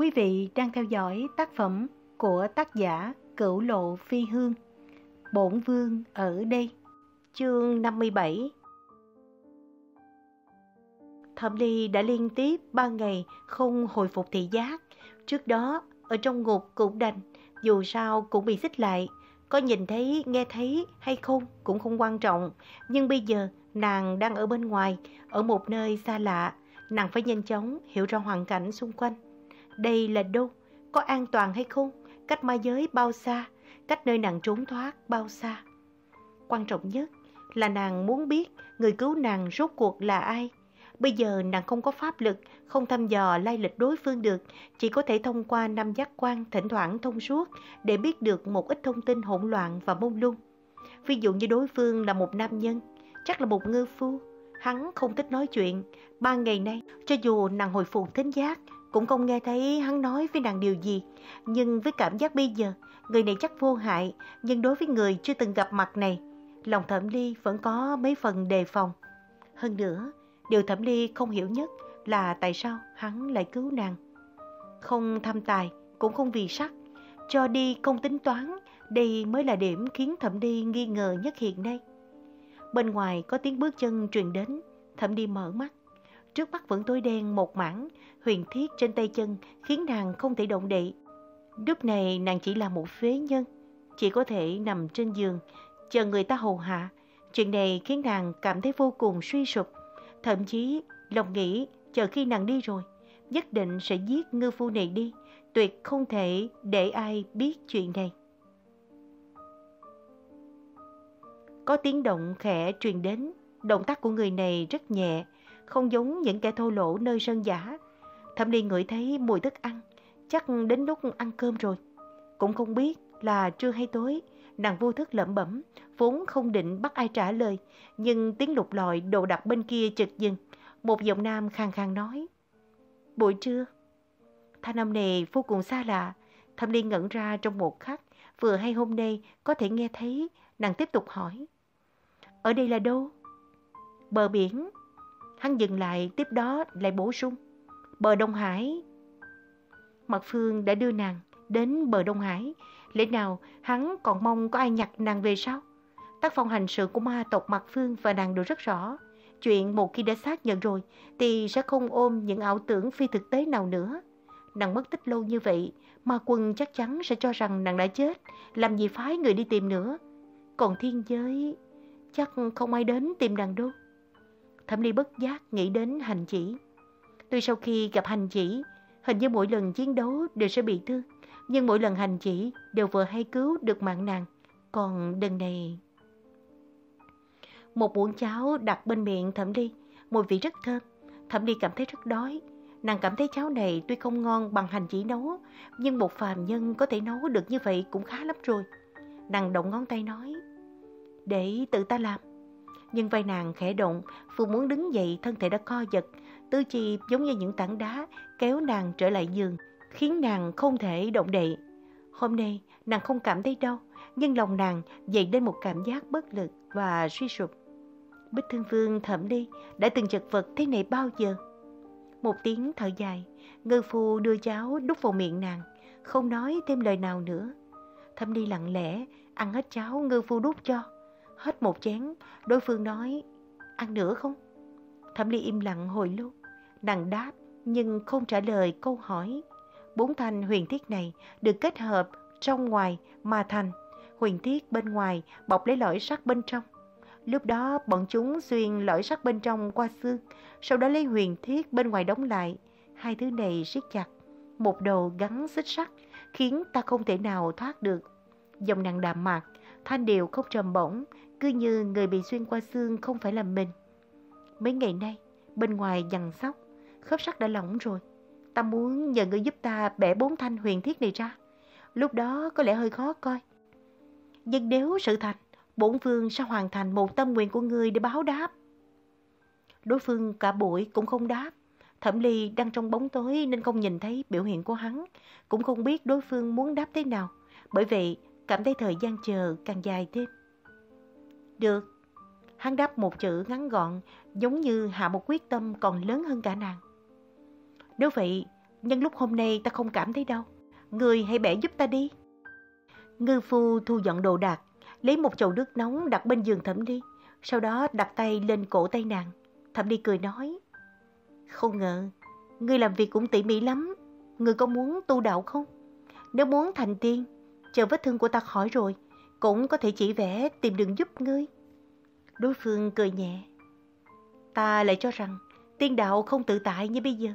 Quý vị đang theo dõi tác phẩm của tác giả Cửu Lộ Phi Hương. Bổn Vương ở đây. Chương 57 Thẩm Ly đã liên tiếp 3 ngày không hồi phục thị giác. Trước đó, ở trong ngục cũng đành, dù sao cũng bị xích lại. Có nhìn thấy, nghe thấy hay không cũng không quan trọng. Nhưng bây giờ, nàng đang ở bên ngoài, ở một nơi xa lạ. Nàng phải nhanh chóng hiểu ra hoàn cảnh xung quanh. Đây là đâu? Có an toàn hay không? Cách ma giới bao xa? Cách nơi nàng trốn thoát bao xa? Quan trọng nhất là nàng muốn biết người cứu nàng rốt cuộc là ai. Bây giờ nàng không có pháp lực, không thăm dò lai lịch đối phương được, chỉ có thể thông qua năm giác quan thỉnh thoảng thông suốt để biết được một ít thông tin hỗn loạn và mông lung. Ví dụ như đối phương là một nam nhân, chắc là một ngư phu. Hắn không thích nói chuyện, ba ngày nay, cho dù nàng hồi phục thính giác, cũng không nghe thấy hắn nói với nàng điều gì. Nhưng với cảm giác bây giờ, người này chắc vô hại, nhưng đối với người chưa từng gặp mặt này, lòng thẩm ly vẫn có mấy phần đề phòng. Hơn nữa, điều thẩm ly không hiểu nhất là tại sao hắn lại cứu nàng. Không tham tài, cũng không vì sắc, cho đi không tính toán, đây mới là điểm khiến thẩm ly nghi ngờ nhất hiện nay. Bên ngoài có tiếng bước chân truyền đến, thẩm ly mở mắt. Trước mắt vẫn tối đen một mảng, huyền thiết trên tay chân khiến nàng không thể động đậy. Lúc này nàng chỉ là một phế nhân, chỉ có thể nằm trên giường, chờ người ta hầu hạ. Chuyện này khiến nàng cảm thấy vô cùng suy sụp. Thậm chí lòng nghĩ chờ khi nàng đi rồi, nhất định sẽ giết ngư phu này đi, tuyệt không thể để ai biết chuyện này. Có tiếng động khẽ truyền đến, động tác của người này rất nhẹ, không giống những kẻ thô lỗ nơi sân giả. Thẩm Ly ngửi thấy mùi thức ăn, chắc đến lúc ăn cơm rồi. Cũng không biết là trưa hay tối, nàng vô thức lẩm bẩm, vốn không định bắt ai trả lời, nhưng tiếng lục lọi đồ đặt bên kia chợt dừng. Một giọng nam khang khang nói, Buổi trưa. Thanh âm này vô cùng xa lạ, Thẩm Ly ngẩn ra trong một khắc, vừa hay hôm nay có thể nghe thấy, nàng tiếp tục hỏi. Ở đây là đâu? Bờ biển. Hắn dừng lại, tiếp đó lại bổ sung. Bờ Đông Hải. Mặt Phương đã đưa nàng đến bờ Đông Hải. Lẽ nào hắn còn mong có ai nhặt nàng về sao? Tác phong hành sự của ma tộc Mặt Phương và nàng đều rất rõ. Chuyện một khi đã xác nhận rồi thì sẽ không ôm những ảo tưởng phi thực tế nào nữa. Nàng mất tích lâu như vậy, ma quân chắc chắn sẽ cho rằng nàng đã chết, làm gì phái người đi tìm nữa. Còn thiên giới, chắc không ai đến tìm nàng đâu. Thẩm Ly bất giác nghĩ đến hành chỉ. Tuy sau khi gặp hành chỉ, hình như mỗi lần chiến đấu đều sẽ bị thương, nhưng mỗi lần hành chỉ đều vừa hay cứu được mạng nàng. Còn lần này... Một muỗng cháo đặt bên miệng Thẩm Ly, mùi vị rất thơm. Thẩm Ly cảm thấy rất đói. Nàng cảm thấy cháo này tuy không ngon bằng hành chỉ nấu, nhưng một phàm nhân có thể nấu được như vậy cũng khá lắm rồi. Nàng động ngón tay nói, để tự ta làm. Nhưng vai nàng khẽ động, vừa muốn đứng dậy thân thể đã co giật, tư chi giống như những tảng đá kéo nàng trở lại giường, khiến nàng không thể động đậy. Hôm nay nàng không cảm thấy đau, nhưng lòng nàng dậy lên một cảm giác bất lực và suy sụp. Bích Thương Vương thẩm đi, đã từng chật vật thế này bao giờ? Một tiếng thở dài, ngư phu đưa cháo đút vào miệng nàng, không nói thêm lời nào nữa. Thẩm đi lặng lẽ, ăn hết cháo ngư phu đút cho. Hết một chén, đối phương nói, ăn nữa không? Thẩm Ly im lặng hồi lâu, nàng đáp nhưng không trả lời câu hỏi. Bốn thanh huyền thiết này được kết hợp trong ngoài mà thành, huyền thiết bên ngoài bọc lấy lõi sắt bên trong. Lúc đó bọn chúng xuyên lõi sắt bên trong qua xương, sau đó lấy huyền thiết bên ngoài đóng lại. Hai thứ này siết chặt, một đầu gắn xích sắt, khiến ta không thể nào thoát được. Dòng nàng đạm mạc, thanh điệu không trầm bổng, cứ như người bị xuyên qua xương không phải là mình. Mấy ngày nay, bên ngoài dằn sóc, khớp sắt đã lỏng rồi. Ta muốn nhờ người giúp ta bẻ bốn thanh huyền thiết này ra. Lúc đó có lẽ hơi khó coi. Nhưng nếu sự thành, bổn vương sẽ hoàn thành một tâm nguyện của người để báo đáp. Đối phương cả buổi cũng không đáp. Thẩm Ly đang trong bóng tối nên không nhìn thấy biểu hiện của hắn, cũng không biết đối phương muốn đáp thế nào. Bởi vậy, cảm thấy thời gian chờ càng dài thêm. Được. Hắn đáp một chữ ngắn gọn, giống như hạ một quyết tâm còn lớn hơn cả nàng. Nếu vậy, nhưng lúc hôm nay ta không cảm thấy đâu Người hãy bẻ giúp ta đi. Ngư phu thu dọn đồ đạc, lấy một chậu nước nóng đặt bên giường thẩm đi sau đó đặt tay lên cổ tay nàng. Thẩm đi cười nói, không ngờ, ngươi làm việc cũng tỉ mỉ lắm, ngươi có muốn tu đạo không? Nếu muốn thành tiên, chờ vết thương của ta khỏi rồi, cũng có thể chỉ vẽ tìm đường giúp ngươi. Đối phương cười nhẹ. Ta lại cho rằng tiên đạo không tự tại như bây giờ.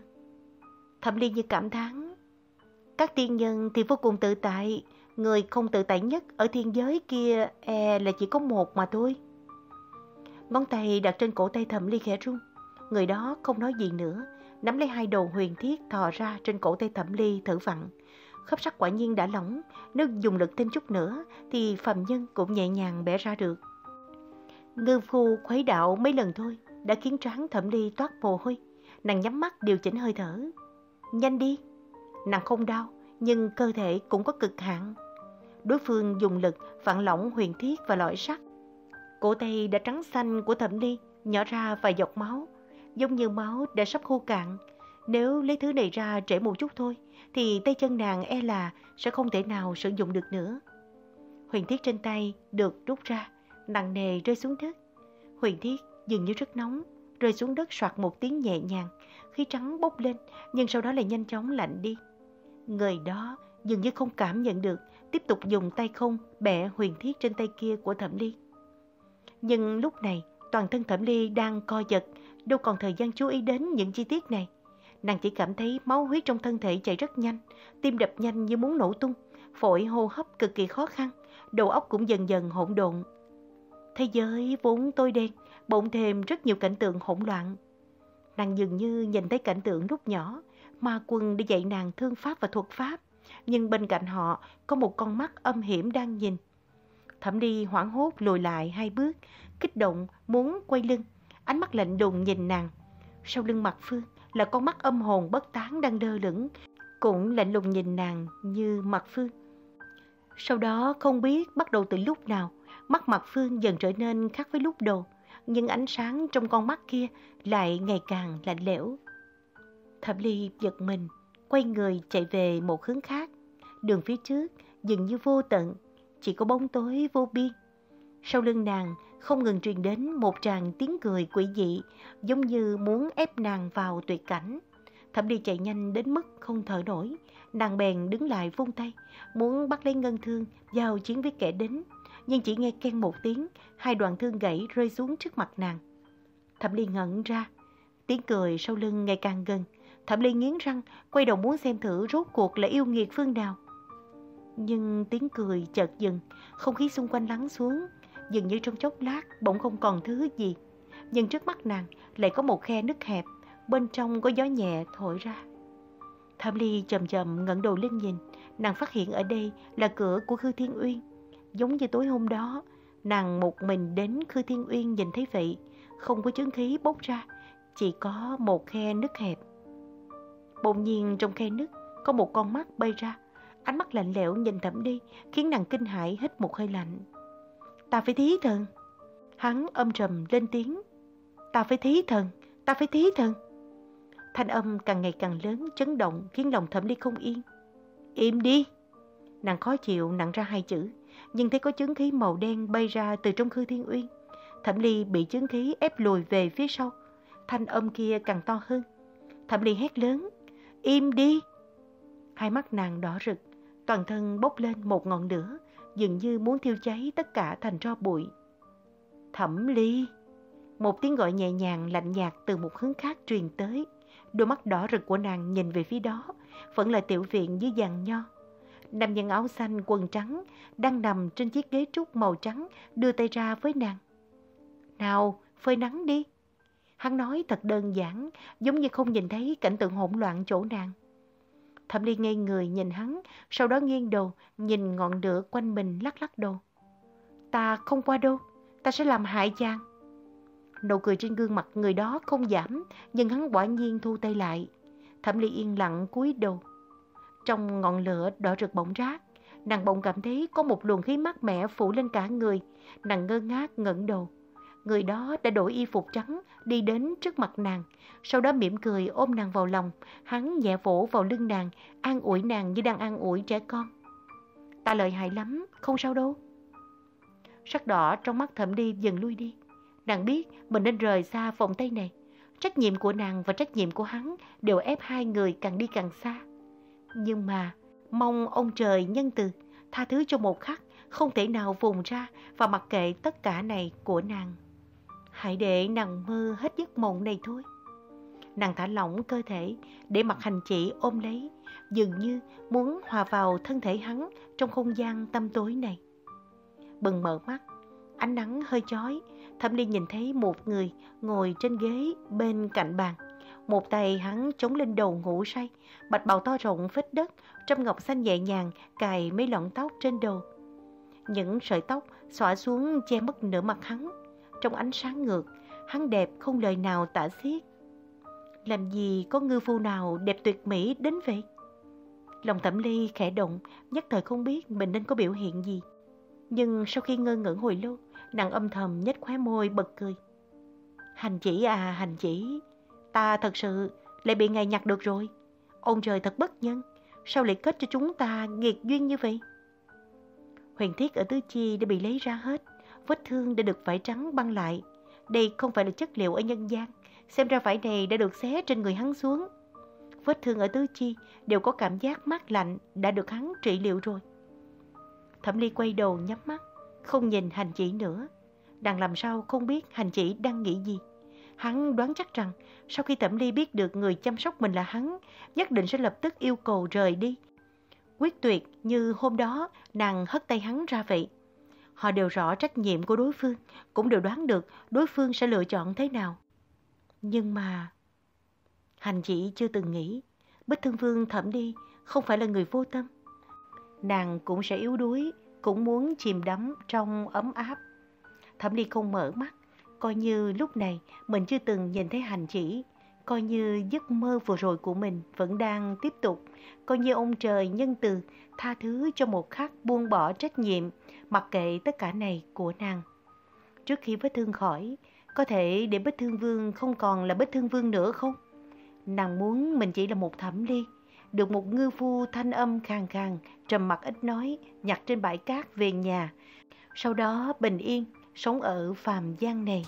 Thẩm Ly như cảm thán. Các tiên nhân thì vô cùng tự tại, người không tự tại nhất ở thiên giới kia e là chỉ có một mà thôi. Ngón tay đặt trên cổ tay Thẩm Ly khẽ run. Người đó không nói gì nữa, nắm lấy hai đầu huyền thiết thò ra trên cổ tay Thẩm Ly thử vặn. Khớp sắt quả nhiên đã lỏng, nếu dùng lực thêm chút nữa thì phàm nhân cũng nhẹ nhàng bẻ ra được. Ngư phu khuấy đạo mấy lần thôi đã khiến trán Thẩm Ly toát mồ hôi. Nàng nhắm mắt điều chỉnh hơi thở. Nhanh đi! Nàng không đau, nhưng cơ thể cũng có cực hạn. Đối phương dùng lực vặn lỏng huyền thiết và lõi sắt. Cổ tay đã trắng xanh của Thẩm Ly nhỏ ra vài giọt máu, giống như máu đã sắp khô cạn. Nếu lấy thứ này ra trễ một chút thôi, thì tay chân nàng e là sẽ không thể nào sử dụng được nữa. Huyền thiết trên tay được rút ra, nặng nề rơi xuống đất. Huyền thiết dường như rất nóng, rơi xuống đất soạt một tiếng nhẹ nhàng, khí trắng bốc lên, nhưng sau đó lại nhanh chóng lạnh đi. Người đó dường như không cảm nhận được, tiếp tục dùng tay không bẻ huyền thiết trên tay kia của Thẩm Ly. Nhưng lúc này, toàn thân Thẩm Ly đang co giật, đâu còn thời gian chú ý đến những chi tiết này. Nàng chỉ cảm thấy máu huyết trong thân thể chạy rất nhanh, tim đập nhanh như muốn nổ tung, phổi hô hấp cực kỳ khó khăn, đầu óc cũng dần dần hỗn độn. Thế giới vốn tối đen, bỗng thêm rất nhiều cảnh tượng hỗn loạn. Nàng dường như nhìn thấy cảnh tượng lúc nhỏ, ma quân đi dạy nàng thương pháp và thuật pháp, nhưng bên cạnh họ có một con mắt âm hiểm đang nhìn. Thẩm đi hoảng hốt lùi lại hai bước, kích động muốn quay lưng, ánh mắt lạnh đùng nhìn nàng. Sau lưng mặt Phương là con mắt âm hồn bất tán đang đơ lửng, cũng lạnh lùng nhìn nàng như mặt Phương. Sau đó không biết bắt đầu từ lúc nào, mắt mặt Phương dần trở nên khác với lúc đầu, nhưng ánh sáng trong con mắt kia lại ngày càng lạnh lẽo. Thẩm Ly giật mình, quay người chạy về một hướng khác. Đường phía trước dường như vô tận, chỉ có bóng tối vô biên. Sau lưng nàng không ngừng truyền đến một tràng tiếng cười quỷ dị, giống như muốn ép nàng vào tuyệt cảnh. Thẩm đi chạy nhanh đến mức không thở nổi, nàng bèn đứng lại vung tay, muốn bắt lấy ngân thương, giao chiến với kẻ đến. Nhưng chỉ nghe khen một tiếng, hai đoạn thương gãy rơi xuống trước mặt nàng. Thẩm Ly ngẩn ra, tiếng cười sau lưng ngày càng gần. Thẩm Ly nghiến răng, quay đầu muốn xem thử rốt cuộc là yêu nghiệt phương nào. Nhưng tiếng cười chợt dừng, không khí xung quanh lắng xuống, dường như trong chốc lát bỗng không còn thứ gì. Nhưng trước mắt nàng lại có một khe nứt hẹp, bên trong có gió nhẹ thổi ra. Thẩm Ly chậm chậm ngẩng đầu lên nhìn, nàng phát hiện ở đây là cửa của Khư Thiên Uyên. Giống như tối hôm đó, nàng một mình đến Khư Thiên Uyên nhìn thấy vậy, không có chứng khí bốc ra, chỉ có một khe nứt hẹp. Bỗng nhiên trong khe nứt có một con mắt bay ra, ánh mắt lạnh lẽo nhìn Thẩm Ly, khiến nàng kinh hãi hít một hơi lạnh. Ta phải thí thần. Hắn âm trầm lên tiếng. Ta phải thí thần, ta phải thí thần. Thanh âm càng ngày càng lớn, chấn động, khiến lòng thẩm ly không yên. Im đi! Nàng khó chịu nặng ra hai chữ, nhưng thấy có chứng khí màu đen bay ra từ trong khư thiên uyên. Thẩm ly bị chứng khí ép lùi về phía sau. Thanh âm kia càng to hơn. Thẩm ly hét lớn. Im đi! Hai mắt nàng đỏ rực, toàn thân bốc lên một ngọn lửa, dường như muốn thiêu cháy tất cả thành tro bụi. Thẩm ly! Một tiếng gọi nhẹ nhàng lạnh nhạt từ một hướng khác truyền tới. Đôi mắt đỏ rực của nàng nhìn về phía đó, vẫn là tiểu viện dưới dàn nho. Nam nhân áo xanh quần trắng đang nằm trên chiếc ghế trúc màu trắng đưa tay ra với nàng. Nào, phơi nắng đi. Hắn nói thật đơn giản, giống như không nhìn thấy cảnh tượng hỗn loạn chỗ nàng. Thẩm Ly ngây người nhìn hắn, sau đó nghiêng đầu, nhìn ngọn lửa quanh mình lắc lắc đầu. Ta không qua đâu, ta sẽ làm hại chàng. Nụ cười trên gương mặt người đó không giảm, nhưng hắn quả nhiên thu tay lại. Thẩm Ly yên lặng cúi đầu. Trong ngọn lửa đỏ rực bỗng rác, nàng bỗng cảm thấy có một luồng khí mát mẻ phủ lên cả người. Nàng ngơ ngác ngẩng đầu. Người đó đã đổi y phục trắng, đi đến trước mặt nàng, sau đó mỉm cười ôm nàng vào lòng, hắn nhẹ vỗ vào lưng nàng, an ủi nàng như đang an ủi trẻ con. Ta lợi hại lắm, không sao đâu. Sắc đỏ trong mắt thẩm đi dần lui đi. Nàng biết mình nên rời xa vòng tay này. Trách nhiệm của nàng và trách nhiệm của hắn đều ép hai người càng đi càng xa. Nhưng mà, mong ông trời nhân từ, tha thứ cho một khắc, không thể nào vùng ra và mặc kệ tất cả này của nàng. Hãy để nàng mơ hết giấc mộng này thôi. Nàng thả lỏng cơ thể để mặt hành chỉ ôm lấy, dường như muốn hòa vào thân thể hắn trong không gian tâm tối này. Bừng mở mắt, ánh nắng hơi chói, Thẩm Ly nhìn thấy một người ngồi trên ghế bên cạnh bàn. Một tay hắn chống lên đầu ngủ say, bạch bào to rộng phết đất, trăm ngọc xanh nhẹ nhàng cài mấy lọn tóc trên đầu. Những sợi tóc xõa xuống che mất nửa mặt hắn. Trong ánh sáng ngược, hắn đẹp không lời nào tả xiết. Làm gì có ngư phu nào đẹp tuyệt mỹ đến vậy? Lòng Thẩm Ly khẽ động, nhất thời không biết mình nên có biểu hiện gì. Nhưng sau khi ngơ ngẩn hồi lâu, nàng âm thầm nhếch khóe môi bật cười. Hành chỉ à, hành chỉ, ta thật sự lại bị ngài nhặt được rồi. Ông trời thật bất nhân, sao lại kết cho chúng ta nghiệt duyên như vậy? Huyền thiết ở tứ chi đã bị lấy ra hết, vết thương đã được vải trắng băng lại. Đây không phải là chất liệu ở nhân gian, xem ra vải này đã được xé trên người hắn xuống. Vết thương ở tứ chi đều có cảm giác mát lạnh đã được hắn trị liệu rồi. Thẩm Ly quay đầu nhắm mắt, không nhìn hành chỉ nữa. Đang làm sao không biết hành chỉ đang nghĩ gì. Hắn đoán chắc rằng sau khi Thẩm Ly biết được người chăm sóc mình là hắn, nhất định sẽ lập tức yêu cầu rời đi. Quyết tuyệt như hôm đó nàng hất tay hắn ra vậy. Họ đều rõ trách nhiệm của đối phương, cũng đều đoán được đối phương sẽ lựa chọn thế nào. Nhưng mà... Hành chỉ chưa từng nghĩ, Bích Thương Vương Thẩm đi không phải là người vô tâm nàng cũng sẽ yếu đuối, cũng muốn chìm đắm trong ấm áp. Thẩm đi không mở mắt, coi như lúc này mình chưa từng nhìn thấy hành chỉ, coi như giấc mơ vừa rồi của mình vẫn đang tiếp tục, coi như ông trời nhân từ tha thứ cho một khắc buông bỏ trách nhiệm, mặc kệ tất cả này của nàng. Trước khi vết thương khỏi, có thể để vết Thương Vương không còn là vết Thương Vương nữa không? Nàng muốn mình chỉ là một thẩm ly, được một ngư phu thanh âm khàn khàn, trầm mặc ít nói, nhặt trên bãi cát về nhà. Sau đó bình yên, sống ở phàm gian này.